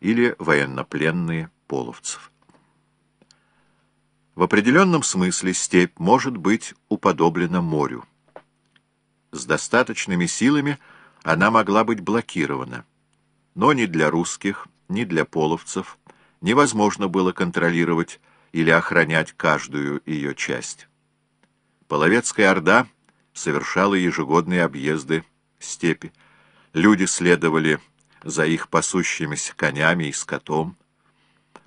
или военнопленные половцев. В определенном смысле степь может быть уподоблена морю. С достаточными силами она могла быть блокирована. Но ни для русских, ни для половцев невозможно было контролировать или охранять каждую ее часть. Половецкая орда совершала ежегодные объезды степи. Люди следовали за их пасущимися конями и скотом.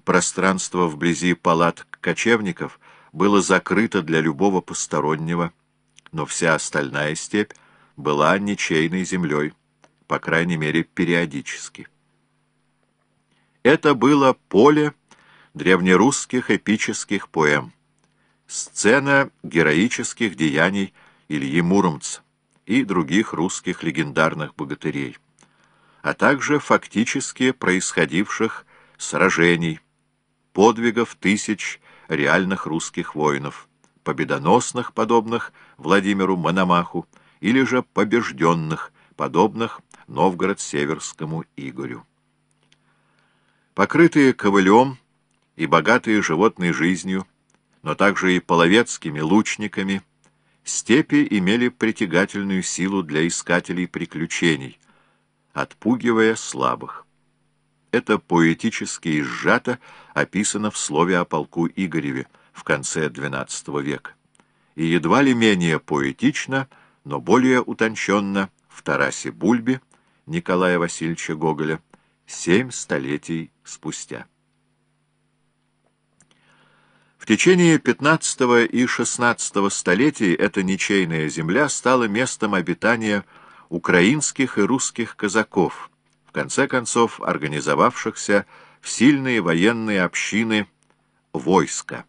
Пространство вблизи палат кочевников было закрыто для любого постороннего, но вся остальная степь была ничейной землей, по крайней мере, периодически. Это было поле древнерусских эпических поэм, сцена героических деяний Ильи Муромца и других русских легендарных богатырей, а также фактически происходивших сражений, подвигов тысяч реальных русских воинов, победоносных, подобных Владимиру Мономаху, или же побежденных, подобных Новгород-Северскому Игорю. Покрытые ковылем и богатые животной жизнью, но также и половецкими лучниками, степи имели притягательную силу для искателей приключений, отпугивая слабых. Это поэтически и сжато описано в слове о полку Игореве в конце XII века. И едва ли менее поэтично, но более утонченно в Тарасе Бульбе Николая Васильевича Гоголя семь столетий спустя. В течение XV и XVI столетий эта ничейная земля стала местом обитания украинских и русских казаков, в конце концов организовавшихся в сильные военные общины войска,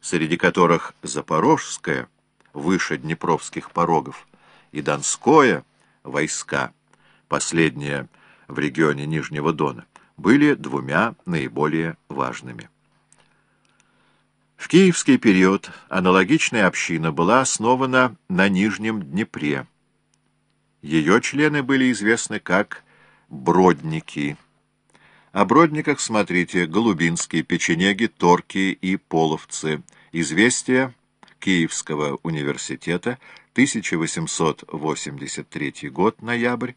среди которых Запорожское, выше Днепровских порогов, и Донское войска, последнее в регионе Нижнего Дона, были двумя наиболее важными. В киевский период аналогичная община была основана на Нижнем Днепре. Ее члены были известны как бродники. О бродниках смотрите Голубинские, Печенеги, Торки и Половцы. Известия Киевского университета, 1883 год, ноябрь,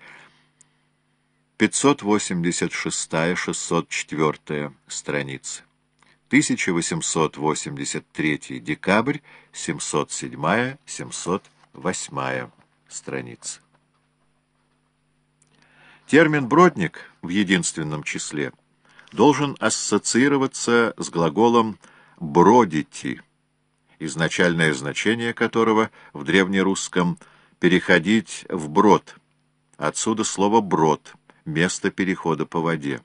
586-604 страницы. 1883 декабрь, 707-708 страницы. Термин «бродник» в единственном числе должен ассоциироваться с глаголом «бродити», изначальное значение которого в древнерусском «переходить в брод», отсюда слово «брод», место перехода по воде.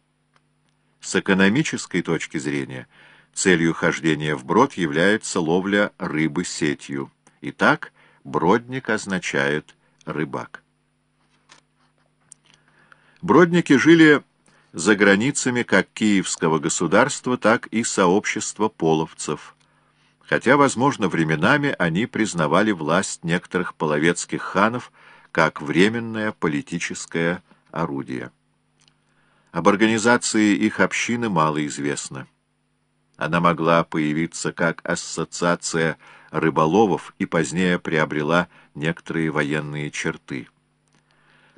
С экономической точки зрения – Целью хождения вброд является ловля рыбы сетью. Итак, бродник означает рыбак. Бродники жили за границами как Киевского государства, так и сообщества половцев. Хотя, возможно, временами они признавали власть некоторых половецких ханов как временное политическое орудие. Об организации их общины мало известно. Она могла появиться как ассоциация рыболовов и позднее приобрела некоторые военные черты.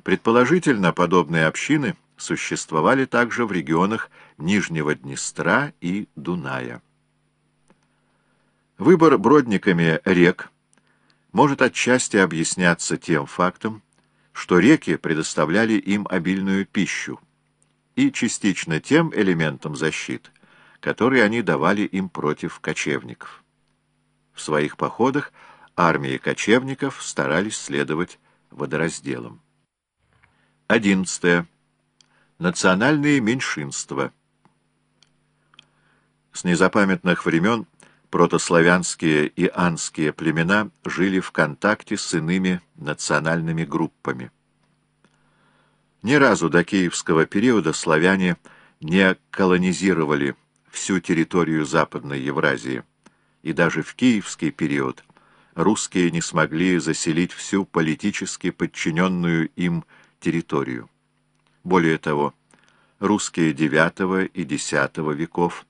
Предположительно, подобные общины существовали также в регионах Нижнего Днестра и Дуная. Выбор бродниками рек может отчасти объясняться тем фактом, что реки предоставляли им обильную пищу, и частично тем элементом защиты, который они давали им против кочевников. В своих походах армии кочевников старались следовать водоразделам. 11. Национальные меньшинства. С незапамятных времен протославянские и анские племена жили в контакте с иными национальными группами. Ни разу до киевского периода славяне не колонизировали всю территорию Западной Евразии, и даже в киевский период русские не смогли заселить всю политически подчиненную им территорию. Более того, русские IX и X веков,